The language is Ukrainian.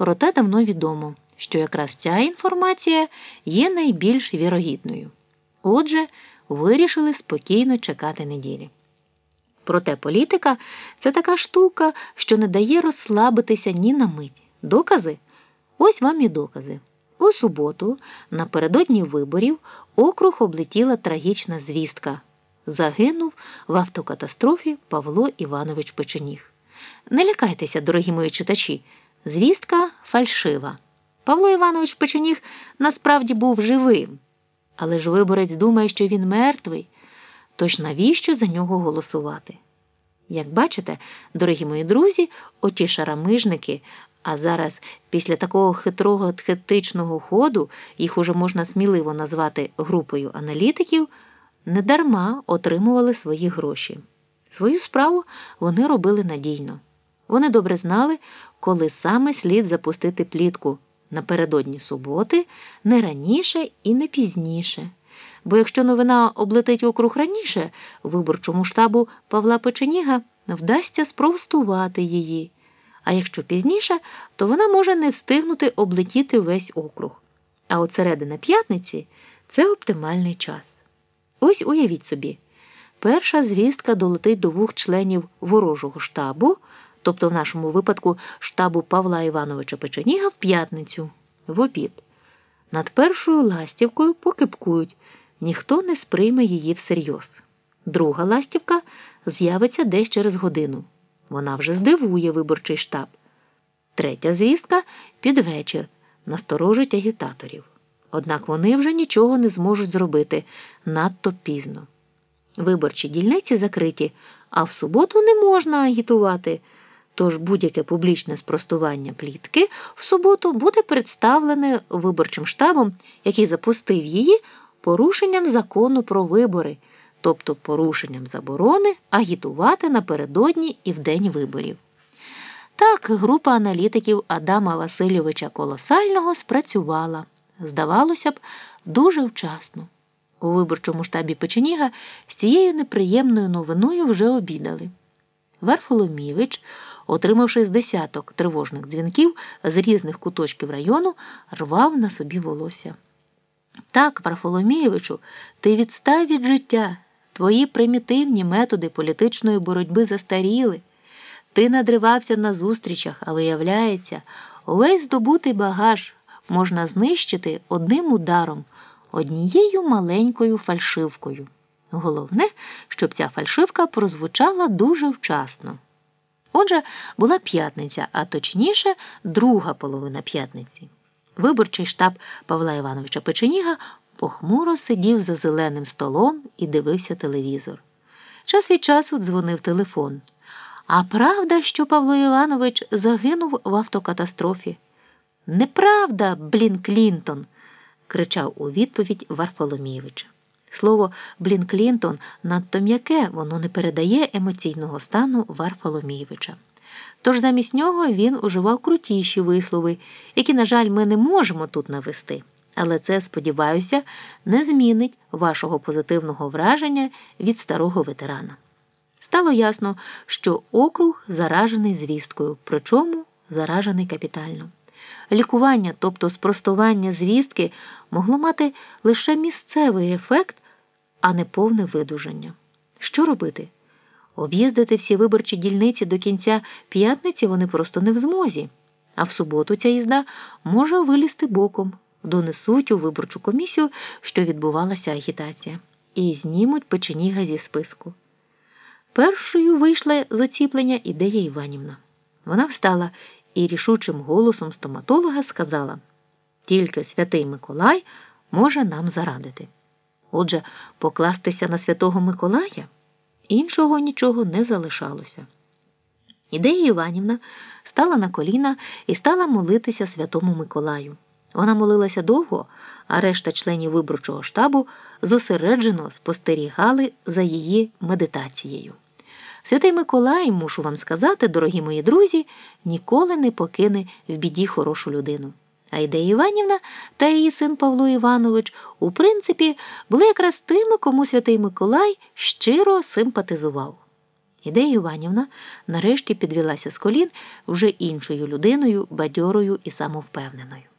Проте давно відомо, що якраз ця інформація є найбільш вірогідною. Отже, вирішили спокійно чекати неділі. Проте політика це така штука, що не дає розслабитися ні на мить. Докази? Ось вам і докази. У суботу, напередодні виборів, округ облетіла трагічна звістка. Загинув в автокатастрофі Павло Іванович Печеніг. Не лякайтеся, дорогі мої читачі, звістка фальшива. Павло Іванович Печеніг насправді був живим, але ж виборець думає, що він мертвий. Тож навіщо за нього голосувати? Як бачите, дорогі мої друзі, оті шарамижники, а зараз після такого хитрого тхетичного ходу їх уже можна сміливо назвати групою аналітиків, недарма отримували свої гроші. Свою справу вони робили надійно. Вони добре знали, коли саме слід запустити плітку напередодні суботи, не раніше і не пізніше. Бо якщо новина облетить округ раніше, виборчому штабу Павла Печеніга вдасться спростувати її. А якщо пізніше, то вона може не встигнути облетіти весь округ. А от середина п'ятниці це оптимальний час. Ось уявіть собі, перша звістка долетить до двох членів ворожого штабу, тобто в нашому випадку штабу Павла Івановича Печеніга в п'ятницю, в обід. Над першою ластівкою покипкують, ніхто не сприйме її всерйоз. Друга ластівка з'явиться десь через годину. Вона вже здивує виборчий штаб. Третя звістка під вечір насторожить агітаторів. Однак вони вже нічого не зможуть зробити надто пізно. Виборчі дільниці закриті, а в суботу не можна агітувати. Тож будь-яке публічне спростування плітки в суботу буде представлене виборчим штабом, який запустив її порушенням закону про вибори, тобто порушенням заборони агітувати напередодні і в день виборів. Так, група аналітиків Адама Васильовича Колосального спрацювала, здавалося б, дуже вчасно. У виборчому штабі Печеніга з цією неприємною новиною вже обідали. Варфоломійович, отримавши з десяток тривожних дзвінків з різних куточків району, рвав на собі волосся. Так, Варфоломійовичу, ти відстав від життя. Твої примітивні методи політичної боротьби застаріли. Ти надривався на зустрічах, а виявляється, увесь здобутий багаж можна знищити одним ударом, однією маленькою фальшивкою. Головне, щоб ця фальшивка прозвучала дуже вчасно. Отже, була п'ятниця, а точніше, друга половина п'ятниці. Виборчий штаб Павла Івановича Печеніга похмуро сидів за зеленим столом і дивився телевізор. Час від часу дзвонив телефон. А правда, що Павло Іванович загинув в автокатастрофі? Неправда, блін Клінтон, кричав у відповідь Варфоломійович. Слово Блін Клінтон надто м'яке, воно не передає емоційного стану Варфоломійовича. Тож замість нього він уживав крутіші вислови, які, на жаль, ми не можемо тут навести. Але це, сподіваюся, не змінить вашого позитивного враження від старого ветерана. Стало ясно, що округ заражений звісткою, причому заражений капітально. Лікування, тобто спростування звістки, могло мати лише місцевий ефект, а не повне видужання. Що робити? Об'їздити всі виборчі дільниці до кінця п'ятниці вони просто не в змозі, а в суботу ця їзда може вилізти боком, донесуть у виборчу комісію, що відбувалася агітація, і знімуть печеніга зі списку. Першою вийшла з оціплення ідея Іванівна. Вона встала і рішучим голосом стоматолога сказала: тільки святий Миколай може нам зарадити. Отже, покластися на святого Миколая іншого нічого не залишалося. Ідея Іванівна стала на коліна і стала молитися святому Миколаю. Вона молилася довго, а решта членів виборчого штабу зосереджено спостерігали за її медитацією. Святий Миколай, мушу вам сказати, дорогі мої друзі, ніколи не покине в біді хорошу людину. А ідея Іванівна та її син Павло Іванович, у принципі, були якраз тими, кому святий Миколай щиро симпатизував. Ідея Іванівна нарешті підвелася з колін вже іншою людиною, бадьорою і самовпевненою.